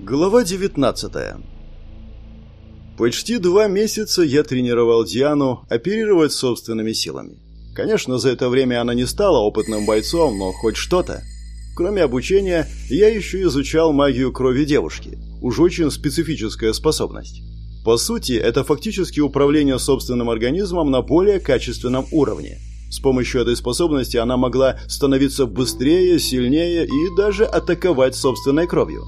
Глава 19 Почти два месяца я тренировал Диану оперировать собственными силами. Конечно, за это время она не стала опытным бойцом, но хоть что-то. Кроме обучения, я еще изучал магию крови девушки. Уж очень специфическая способность. По сути, это фактически управление собственным организмом на более качественном уровне. С помощью этой способности она могла становиться быстрее, сильнее и даже атаковать собственной кровью.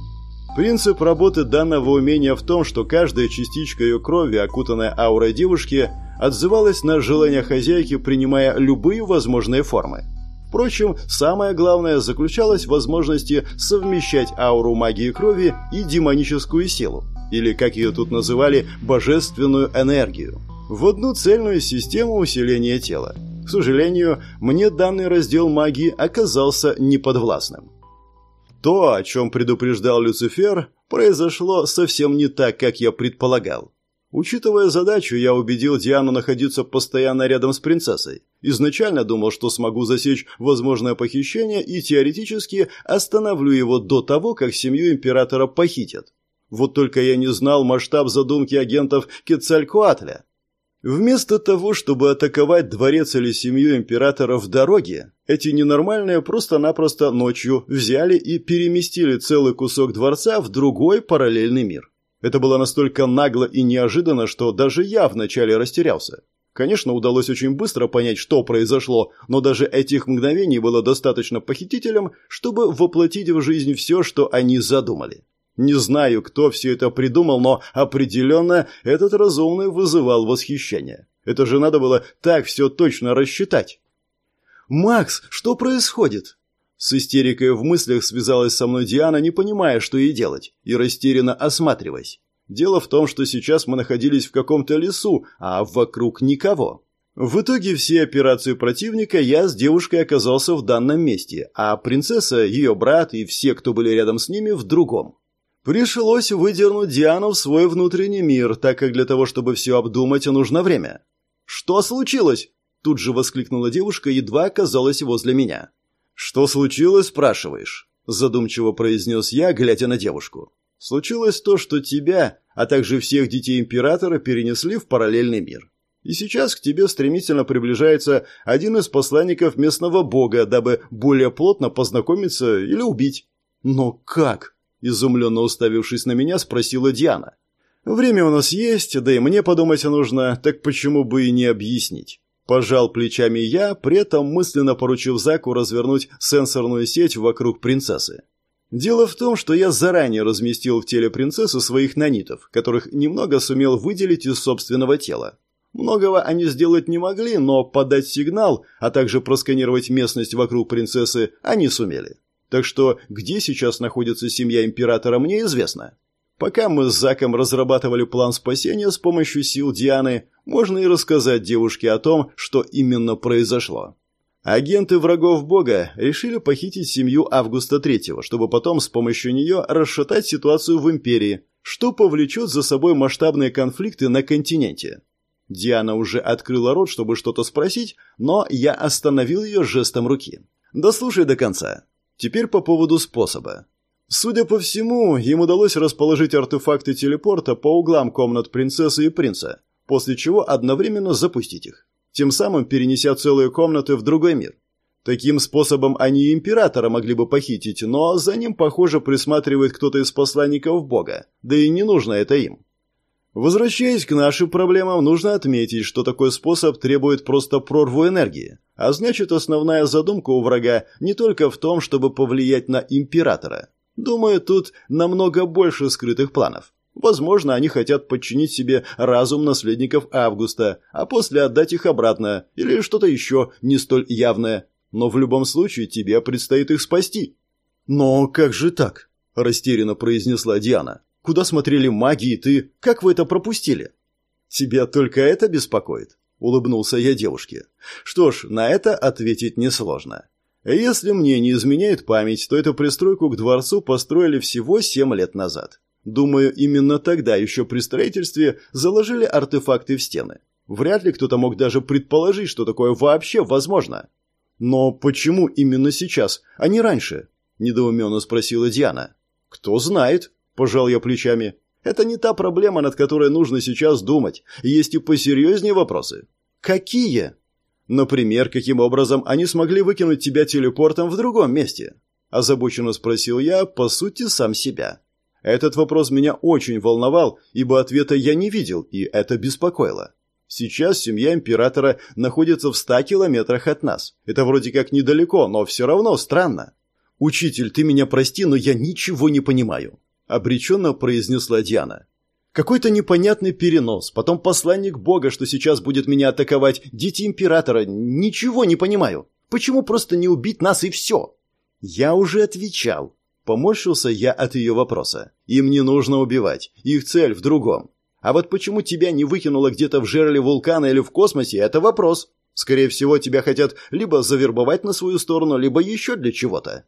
Принцип работы данного умения в том, что каждая частичка ее крови, окутанная аурой девушки, отзывалась на желание хозяйки, принимая любые возможные формы. Впрочем, самое главное заключалось в возможности совмещать ауру магии крови и демоническую силу, или, как ее тут называли, божественную энергию, в одну цельную систему усиления тела. К сожалению, мне данный раздел магии оказался неподвластным. То, о чем предупреждал Люцифер, произошло совсем не так, как я предполагал. Учитывая задачу, я убедил Диану находиться постоянно рядом с принцессой. Изначально думал, что смогу засечь возможное похищение и теоретически остановлю его до того, как семью императора похитят. Вот только я не знал масштаб задумки агентов Кецалькуатля. Вместо того, чтобы атаковать дворец или семью императора в дороге, эти ненормальные просто-напросто ночью взяли и переместили целый кусок дворца в другой параллельный мир. Это было настолько нагло и неожиданно, что даже я вначале растерялся. Конечно, удалось очень быстро понять, что произошло, но даже этих мгновений было достаточно похитителям, чтобы воплотить в жизнь все, что они задумали. Не знаю, кто все это придумал, но определенно этот разумный вызывал восхищение. Это же надо было так все точно рассчитать. «Макс, что происходит?» С истерикой в мыслях связалась со мной Диана, не понимая, что ей делать, и растерянно осматриваясь. Дело в том, что сейчас мы находились в каком-то лесу, а вокруг никого. В итоге все операции противника я с девушкой оказался в данном месте, а принцесса, ее брат и все, кто были рядом с ними, в другом. Пришлось выдернуть Диану в свой внутренний мир, так как для того, чтобы все обдумать, нужно время. «Что случилось?» – тут же воскликнула девушка, едва оказалась возле меня. «Что случилось, спрашиваешь?» – задумчиво произнес я, глядя на девушку. «Случилось то, что тебя, а также всех детей Императора перенесли в параллельный мир. И сейчас к тебе стремительно приближается один из посланников местного бога, дабы более плотно познакомиться или убить». «Но как?» Изумленно уставившись на меня, спросила Диана. «Время у нас есть, да и мне подумать нужно, так почему бы и не объяснить?» Пожал плечами я, при этом мысленно поручив Заку развернуть сенсорную сеть вокруг принцессы. Дело в том, что я заранее разместил в теле принцессы своих нанитов, которых немного сумел выделить из собственного тела. Многого они сделать не могли, но подать сигнал, а также просканировать местность вокруг принцессы они сумели. Так что где сейчас находится семья императора, мне известно. Пока мы с Заком разрабатывали план спасения с помощью сил Дианы, можно и рассказать девушке о том, что именно произошло. Агенты врагов Бога решили похитить семью Августа Третьего, чтобы потом с помощью нее расшатать ситуацию в империи, что повлечет за собой масштабные конфликты на континенте. Диана уже открыла рот, чтобы что-то спросить, но я остановил ее жестом руки. «Дослушай до конца. Теперь по поводу способа. Судя по всему, им удалось расположить артефакты телепорта по углам комнат принцессы и принца, после чего одновременно запустить их, тем самым перенеся целые комнаты в другой мир. Таким способом они и императора могли бы похитить, но за ним, похоже, присматривает кто-то из посланников Бога, да и не нужно это им. Возвращаясь к нашим проблемам, нужно отметить, что такой способ требует просто прорву энергии. А значит, основная задумка у врага не только в том, чтобы повлиять на императора. Думаю, тут намного больше скрытых планов. Возможно, они хотят подчинить себе разум наследников Августа, а после отдать их обратно, или что-то еще не столь явное. Но в любом случае тебе предстоит их спасти. «Но как же так?» – растерянно произнесла Диана. Куда смотрели маги и ты? Как вы это пропустили?» «Тебя только это беспокоит?» – улыбнулся я девушке. «Что ж, на это ответить несложно. Если мне не изменяет память, то эту пристройку к дворцу построили всего семь лет назад. Думаю, именно тогда еще при строительстве заложили артефакты в стены. Вряд ли кто-то мог даже предположить, что такое вообще возможно. Но почему именно сейчас, а не раньше? недоуменно спросила Диана. Кто знает, пожал я плечами. Это не та проблема, над которой нужно сейчас думать. Есть и посерьезнее вопросы. Какие? Например, каким образом они смогли выкинуть тебя телепортом в другом месте? Озабоченно спросил я, по сути, сам себя. Этот вопрос меня очень волновал, ибо ответа я не видел, и это беспокоило. Сейчас семья императора находится в ста километрах от нас. Это вроде как недалеко, но все равно странно. «Учитель, ты меня прости, но я ничего не понимаю», — обреченно произнесла Диана. «Какой-то непонятный перенос, потом посланник Бога, что сейчас будет меня атаковать, дети императора. Ничего не понимаю. Почему просто не убить нас и все?» «Я уже отвечал», — поморщился я от ее вопроса. «Им не нужно убивать. Их цель в другом. А вот почему тебя не выкинуло где-то в жерле вулкана или в космосе, это вопрос. Скорее всего, тебя хотят либо завербовать на свою сторону, либо еще для чего-то.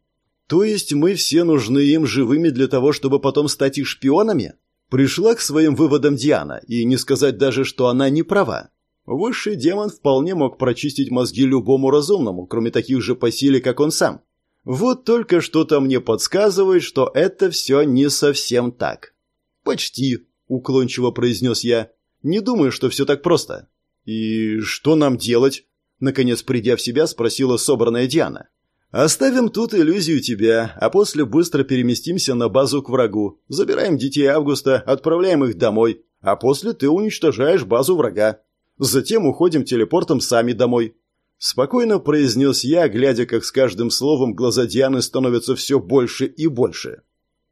То есть мы все нужны им живыми для того, чтобы потом стать их шпионами? Пришла к своим выводам Диана, и не сказать даже, что она не права. Высший демон вполне мог прочистить мозги любому разумному, кроме таких же по силе, как он сам. Вот только что-то мне подсказывает, что это все не совсем так. «Почти», — уклончиво произнес я. «Не думаю, что все так просто». «И что нам делать?» Наконец, придя в себя, спросила собранная Диана. Оставим тут иллюзию тебя, а после быстро переместимся на базу к врагу. Забираем детей Августа, отправляем их домой, а после ты уничтожаешь базу врага. Затем уходим телепортом сами домой. Спокойно произнес я, глядя, как с каждым словом глаза Дианы становятся все больше и больше.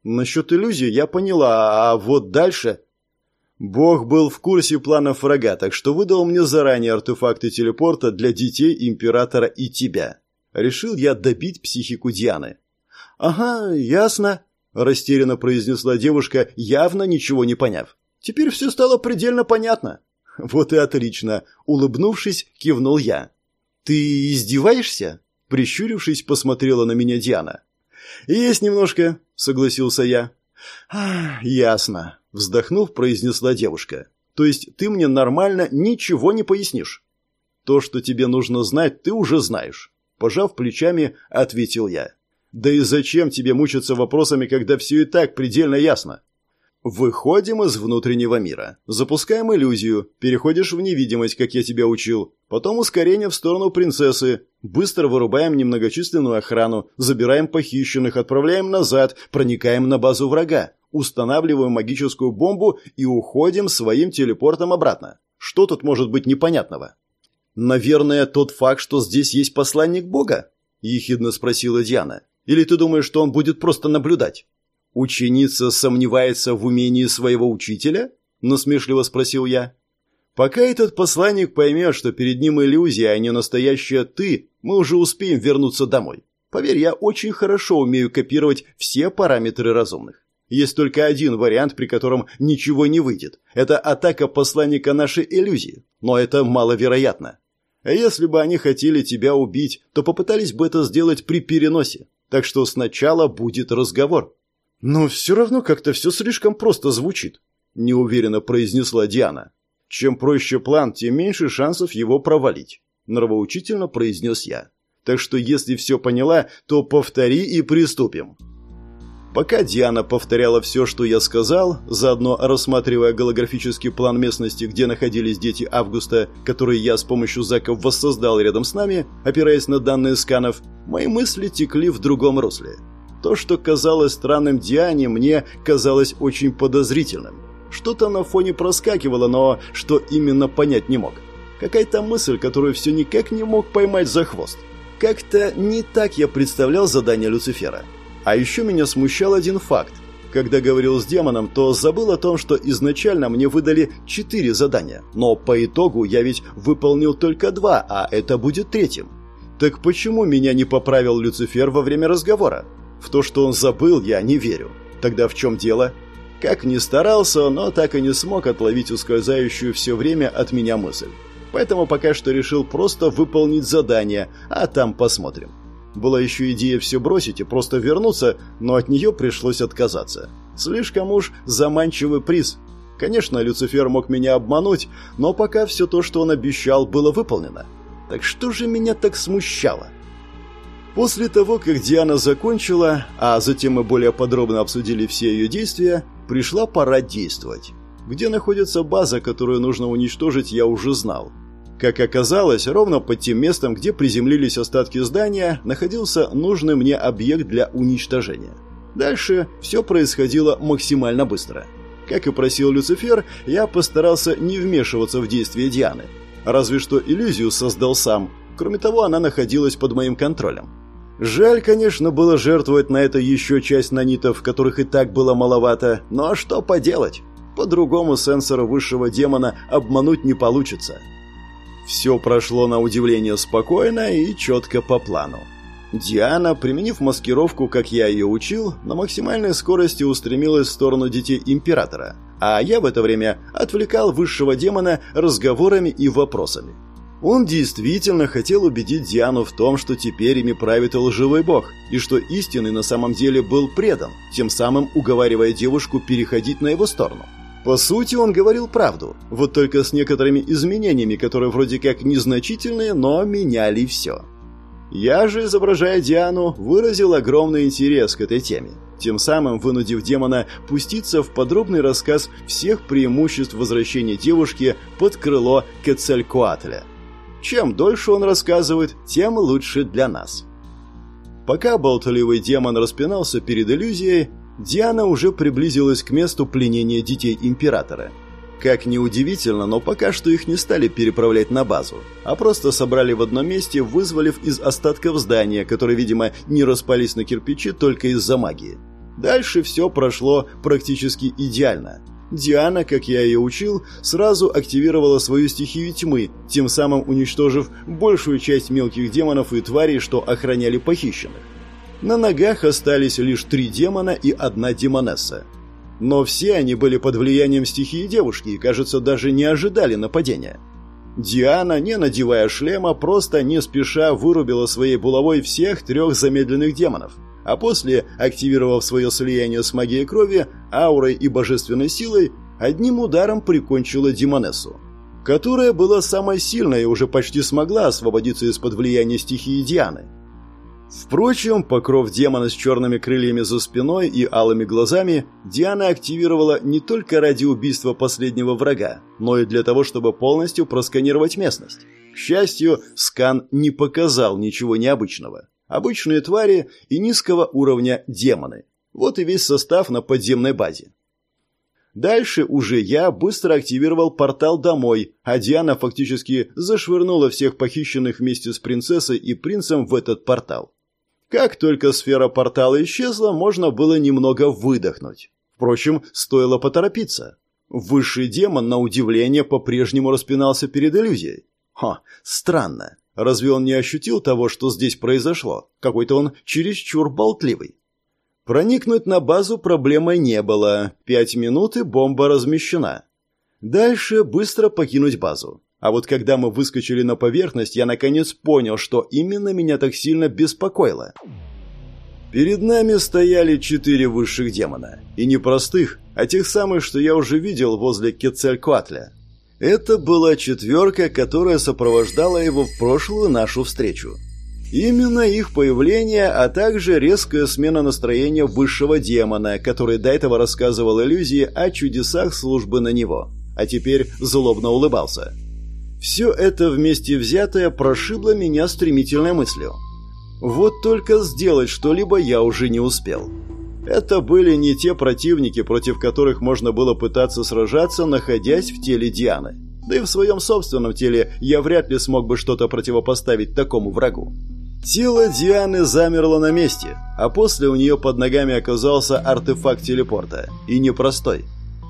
Насчет иллюзии я поняла, а вот дальше... Бог был в курсе планов врага, так что выдал мне заранее артефакты телепорта для детей Императора и тебя. Решил я добить психику Дианы. «Ага, ясно», – растерянно произнесла девушка, явно ничего не поняв. «Теперь все стало предельно понятно». «Вот и отлично», – улыбнувшись, кивнул я. «Ты издеваешься?» – прищурившись, посмотрела на меня Диана. «Есть немножко», – согласился я. «А, ясно», – вздохнув, произнесла девушка. «То есть ты мне нормально ничего не пояснишь?» «То, что тебе нужно знать, ты уже знаешь. Пожав плечами, ответил я. «Да и зачем тебе мучиться вопросами, когда все и так предельно ясно?» Выходим из внутреннего мира. Запускаем иллюзию. Переходишь в невидимость, как я тебя учил. Потом ускорение в сторону принцессы. Быстро вырубаем немногочисленную охрану. Забираем похищенных, отправляем назад. Проникаем на базу врага. Устанавливаем магическую бомбу и уходим своим телепортом обратно. Что тут может быть непонятного? «Наверное, тот факт, что здесь есть посланник Бога?» – ехидно спросила Диана. «Или ты думаешь, что он будет просто наблюдать?» «Ученица сомневается в умении своего учителя?» – насмешливо спросил я. «Пока этот посланник поймет, что перед ним иллюзия, а не настоящая ты, мы уже успеем вернуться домой. Поверь, я очень хорошо умею копировать все параметры разумных. Есть только один вариант, при котором ничего не выйдет. Это атака посланника нашей иллюзии. Но это маловероятно. А если бы они хотели тебя убить, то попытались бы это сделать при переносе. Так что сначала будет разговор. Но все равно как-то все слишком просто звучит, неуверенно произнесла Диана. Чем проще план, тем меньше шансов его провалить, нравоучительно произнес я. Так что если все поняла, то повтори и приступим. Пока Диана повторяла все, что я сказал, заодно рассматривая голографический план местности, где находились дети Августа, которые я с помощью заков воссоздал рядом с нами, опираясь на данные сканов, мои мысли текли в другом русле. То, что казалось странным Диане, мне казалось очень подозрительным. Что-то на фоне проскакивало, но что именно понять не мог. Какая-то мысль, которую все никак не мог поймать за хвост. Как-то не так я представлял задание Люцифера. А еще меня смущал один факт. Когда говорил с демоном, то забыл о том, что изначально мне выдали четыре задания, но по итогу я ведь выполнил только два, а это будет третьим. Так почему меня не поправил Люцифер во время разговора? В то, что он забыл, я не верю. Тогда в чем дело? Как ни старался, но так и не смог отловить ускользающую все время от меня мысль. Поэтому пока что решил просто выполнить задание, а там посмотрим. Была еще идея все бросить и просто вернуться, но от нее пришлось отказаться. Слишком уж заманчивый приз. Конечно, Люцифер мог меня обмануть, но пока все то, что он обещал, было выполнено. Так что же меня так смущало? После того, как Диана закончила, а затем мы более подробно обсудили все ее действия, пришла пора действовать. Где находится база, которую нужно уничтожить, я уже знал. Как оказалось, ровно под тем местом, где приземлились остатки здания, находился нужный мне объект для уничтожения. Дальше все происходило максимально быстро. Как и просил Люцифер, я постарался не вмешиваться в действия Дианы. Разве что иллюзию создал сам. Кроме того, она находилась под моим контролем. Жаль, конечно, было жертвовать на это еще часть нанитов, которых и так было маловато, но что поделать? По-другому сенсора высшего демона обмануть не получится. Все прошло на удивление спокойно и четко по плану. Диана, применив маскировку, как я ее учил, на максимальной скорости устремилась в сторону детей Императора, а я в это время отвлекал высшего демона разговорами и вопросами. Он действительно хотел убедить Диану в том, что теперь ими правит лживый бог, и что истинный на самом деле был предан, тем самым уговаривая девушку переходить на его сторону. По сути, он говорил правду, вот только с некоторыми изменениями, которые вроде как незначительные, но меняли все. Я же, изображая Диану, выразил огромный интерес к этой теме, тем самым вынудив демона пуститься в подробный рассказ всех преимуществ возвращения девушки под крыло Кецалькуатля. Чем дольше он рассказывает, тем лучше для нас. Пока болтливый демон распинался перед иллюзией, Диана уже приблизилась к месту пленения детей императора – как ни удивительно, но пока что их не стали переправлять на базу, а просто собрали в одном месте, вызволив из остатков здания, которые, видимо, не распались на кирпичи только из-за магии. Дальше все прошло практически идеально. Диана, как я ее учил, сразу активировала свою стихию тьмы, тем самым уничтожив большую часть мелких демонов и тварей, что охраняли похищенных. На ногах остались лишь три демона и одна демонесса. Но все они были под влиянием стихии девушки и, кажется, даже не ожидали нападения. Диана, не надевая шлема, просто не спеша вырубила своей булавой всех трех замедленных демонов, а после, активировав свое слияние с магией крови, аурой и божественной силой, одним ударом прикончила демонессу, которая была самой сильной и уже почти смогла освободиться из-под влияния стихии Дианы. Впрочем, покров демона с черными крыльями за спиной и алыми глазами Диана активировала не только ради убийства последнего врага, но и для того, чтобы полностью просканировать местность. К счастью, скан не показал ничего необычного. Обычные твари и низкого уровня демоны. Вот и весь состав на подземной базе. Дальше уже я быстро активировал портал домой, а Диана фактически зашвырнула всех похищенных вместе с принцессой и принцем в этот портал. Как только сфера портала исчезла, можно было немного выдохнуть. Впрочем, стоило поторопиться. Высший демон, на удивление, по-прежнему распинался перед иллюзией. Ха, странно. Разве он не ощутил того, что здесь произошло? Какой-то он чересчур болтливый. Проникнуть на базу проблемой не было. Пять минут и бомба размещена. Дальше быстро покинуть базу. А вот когда мы выскочили на поверхность, я наконец понял, что именно меня так сильно беспокоило. Перед нами стояли четыре высших демона. И не простых, а тех самых, что я уже видел возле Кецалькуатля. Это была четверка, которая сопровождала его в прошлую нашу встречу. Именно их появление, а также резкая смена настроения высшего демона, который до этого рассказывал иллюзии о чудесах службы на него, а теперь злобно улыбался. Все это вместе взятое прошибло меня стремительной мыслью. Вот только сделать что-либо я уже не успел. Это были не те противники, против которых можно было пытаться сражаться, находясь в теле Дианы. Да и в своем собственном теле я вряд ли смог бы что-то противопоставить такому врагу. Тело Дианы замерло на месте, а после у нее под ногами оказался артефакт телепорта. И непростой.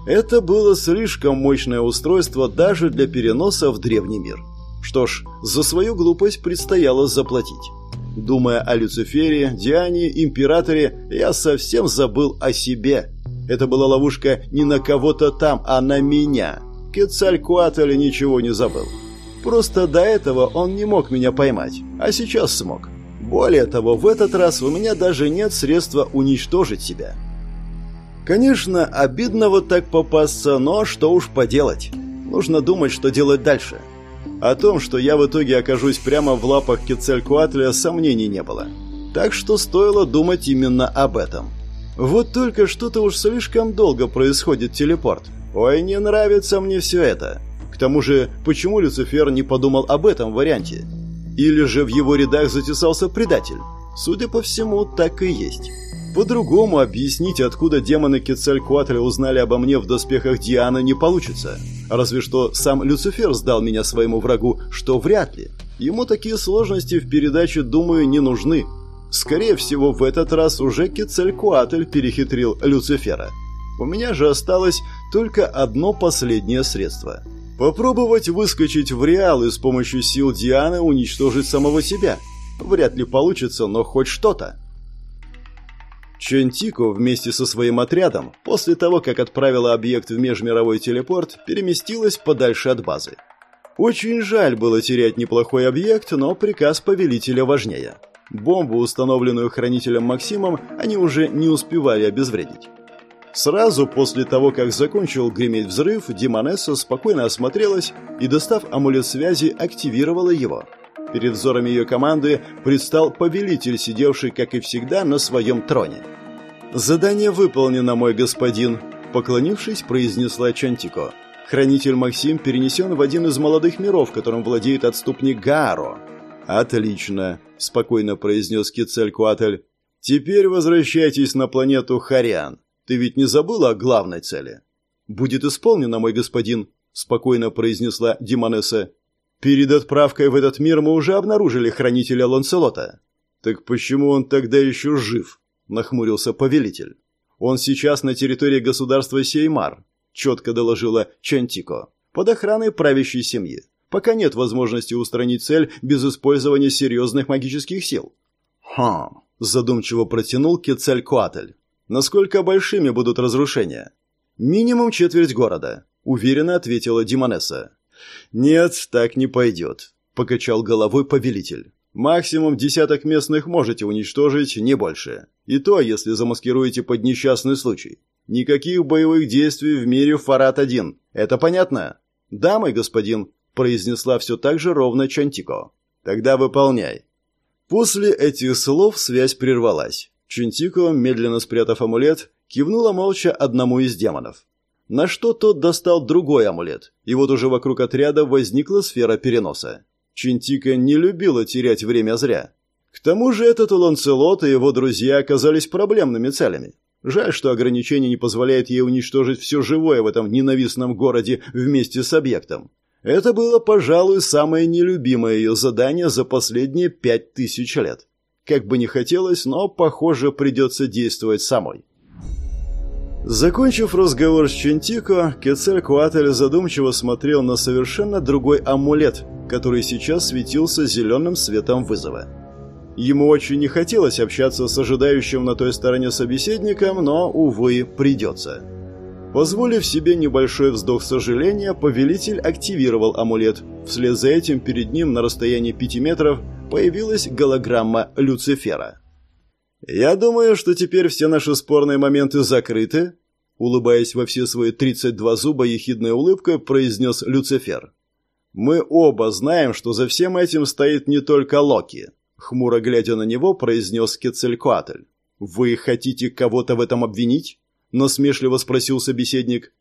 Это было слишком мощное устройство даже для переноса в древний мир. Что ж, за свою глупость предстояло заплатить. Думая о Люцифере, Диане, Императоре, я совсем забыл о себе. Это была ловушка не на кого-то там, а на меня. Кецалькуатль ничего не забыл. Просто до этого он не мог меня поймать, а сейчас смог. Более того, в этот раз у меня даже нет средства уничтожить себя. Конечно, обидно вот так попасться, но что уж поделать. Нужно думать, что делать дальше. О том, что я в итоге окажусь прямо в лапах Кецалькуатля, сомнений не было. Так что стоило думать именно об этом. Вот только что-то уж слишком долго происходит телепорт. Ой, не нравится мне все это. К тому же, почему Люцифер не подумал об этом варианте? Или же в его рядах затесался предатель? Судя по всему, так и есть. По-другому объяснить, откуда демоны Кецалькуатля узнали обо мне в доспехах Дианы, не получится. Разве что сам Люцифер сдал меня своему врагу, что вряд ли. Ему такие сложности в передаче, думаю, не нужны. Скорее всего, в этот раз уже Кецалькуатль перехитрил Люцифера. У меня же осталось только одно последнее средство. Попробовать выскочить в реал и с помощью сил Дианы уничтожить самого себя. Вряд ли получится, но хоть что-то. Чентико вместе со своим отрядом, после того, как отправила объект в межмировой телепорт, переместилась подальше от базы. Очень жаль было терять неплохой объект, но приказ повелителя важнее. Бомбу, установленную хранителем Максимом, они уже не успевали обезвредить. Сразу после того, как закончил греметь взрыв, Димонесса спокойно осмотрелась и, достав амулет связи, активировала его. Перед взором ее команды предстал повелитель, сидевший, как и всегда, на своем троне. «Задание выполнено, мой господин», — поклонившись, произнесла Чантико. «Хранитель Максим перенесен в один из молодых миров, которым владеет отступник Гааро». «Отлично», — спокойно произнес Кицелькуатль. «Теперь возвращайтесь на планету Хариан. Ты ведь не забыла о главной цели?» «Будет исполнено, мой господин», — спокойно произнесла Димонесса. «Перед отправкой в этот мир мы уже обнаружили хранителя Ланселота». «Так почему он тогда еще жив?» нахмурился повелитель. Он сейчас на территории государства Сеймар, четко доложила Чантико, под охраной правящей семьи. Пока нет возможности устранить цель без использования серьезных магических сил. Хм, задумчиво протянул Кецалькуатль. Насколько большими будут разрушения? Минимум четверть города, уверенно ответила Димонеса. Нет, так не пойдет, покачал головой повелитель. Максимум десяток местных можете уничтожить, не больше. И то, если замаскируете под несчастный случай. Никаких боевых действий в мире Фарат-1. Это понятно? Да, мой господин, произнесла все так же ровно Чантико. Тогда выполняй. После этих слов связь прервалась. Чантико, медленно спрятав амулет, кивнула молча одному из демонов. На что тот достал другой амулет, и вот уже вокруг отряда возникла сфера переноса. Чинтика не любила терять время зря. К тому же этот Ланцелот и его друзья оказались проблемными целями. Жаль, что ограничение не позволяет ей уничтожить все живое в этом ненавистном городе вместе с объектом. Это было, пожалуй, самое нелюбимое ее задание за последние пять тысяч лет. Как бы не хотелось, но, похоже, придется действовать самой. Закончив разговор с Чентико, Кецель задумчиво смотрел на совершенно другой амулет, который сейчас светился зеленым светом вызова. Ему очень не хотелось общаться с ожидающим на той стороне собеседником, но, увы, придется. Позволив себе небольшой вздох сожаления, повелитель активировал амулет. Вслед за этим перед ним на расстоянии пяти метров появилась голограмма Люцифера. «Я думаю, что теперь все наши спорные моменты закрыты», улыбаясь во все свои 32 зуба ехидной улыбкой, произнес Люцифер. Мы оба знаем, что за всем этим стоит не только Локи, хмуро глядя на него, произнес Кецелькуатль. Вы хотите кого-то в этом обвинить? насмешливо спросил собеседник.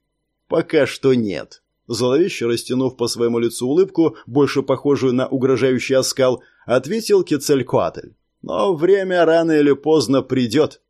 Пока что нет. Зловеще растянув по своему лицу улыбку, больше похожую на угрожающий оскал, ответил Кецелькуатль. Но время рано или поздно придет.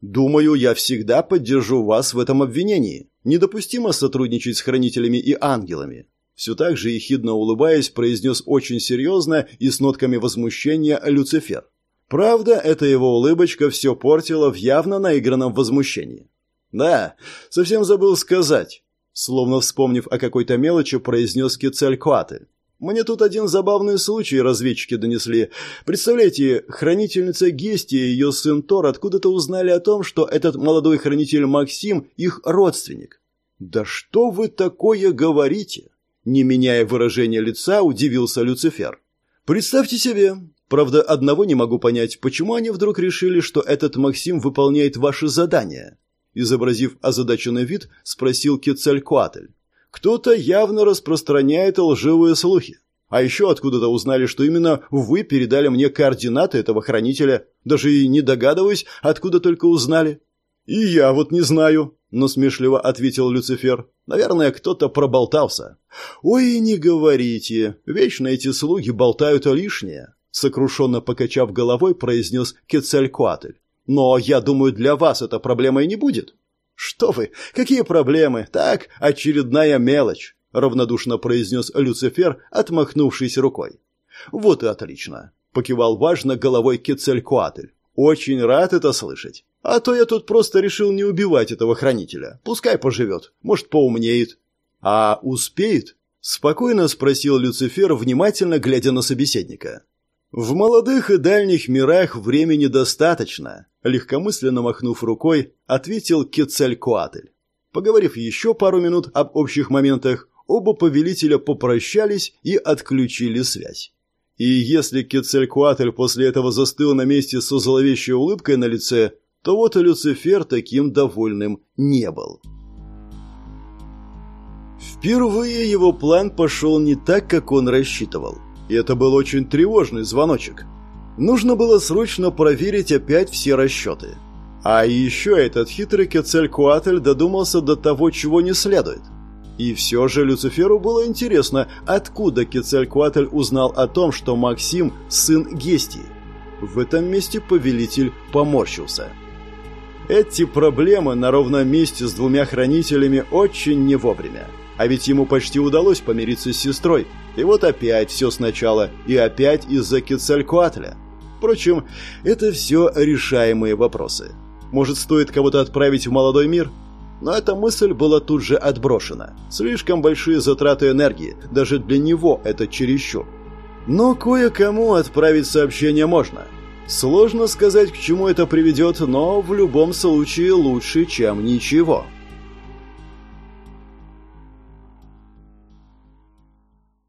Думаю, я всегда поддержу вас в этом обвинении. Недопустимо сотрудничать с хранителями и ангелами все так же ехидно улыбаясь, произнес очень серьезно и с нотками возмущения Люцифер. Правда, эта его улыбочка все портила в явно наигранном возмущении. «Да, совсем забыл сказать», словно вспомнив о какой-то мелочи, произнес Кецалькуатль. «Мне тут один забавный случай разведчики донесли. Представляете, хранительница Гестия и ее сын Тор откуда-то узнали о том, что этот молодой хранитель Максим – их родственник». «Да что вы такое говорите?» Не меняя выражения лица, удивился Люцифер. «Представьте себе. Правда, одного не могу понять, почему они вдруг решили, что этот Максим выполняет ваши задания?» Изобразив озадаченный вид, спросил Кецалькуатль. «Кто-то явно распространяет лживые слухи. А еще откуда-то узнали, что именно вы передали мне координаты этого хранителя. Даже и не догадываюсь, откуда только узнали». «И я вот не знаю», — насмешливо ответил Люцифер. «Наверное, кто-то проболтался». «Ой, не говорите. Вечно эти слуги болтают о лишнее», — сокрушенно покачав головой, произнес Кецалькуатль. «Но я думаю, для вас эта проблема и не будет». «Что вы? Какие проблемы? Так, очередная мелочь равнодушно произнес Люцифер, отмахнувшись рукой. Вот и отлично, покивал важно головой Кецелькуатль. Очень рад это слышать. А то я тут просто решил не убивать этого хранителя. Пускай поживет, может, поумнеет. А успеет? Спокойно спросил Люцифер, внимательно глядя на собеседника. В молодых и дальних мирах времени достаточно, легкомысленно махнув рукой, ответил Кецалькуатль. Поговорив еще пару минут об общих моментах, оба повелителя попрощались и отключили связь. И если Кецалькуатль после этого застыл на месте со зловещей улыбкой на лице, то вот и Люцифер таким довольным не был. Впервые его план пошел не так, как он рассчитывал. И это был очень тревожный звоночек. Нужно было срочно проверить опять все расчеты. А еще этот хитрый Кецалькуатль додумался до того, чего не следует – и все же Люциферу было интересно, откуда Кецалькуатль узнал о том, что Максим – сын Гестии. В этом месте повелитель поморщился. Эти проблемы на ровном месте с двумя хранителями очень не вовремя. А ведь ему почти удалось помириться с сестрой. И вот опять все сначала, и опять из-за Кецалькуатля. Впрочем, это все решаемые вопросы. Может, стоит кого-то отправить в молодой мир – но эта мысль была тут же отброшена. Слишком большие затраты энергии, даже для него это чересчур. Но кое-кому отправить сообщение можно. Сложно сказать, к чему это приведет, но в любом случае лучше, чем ничего.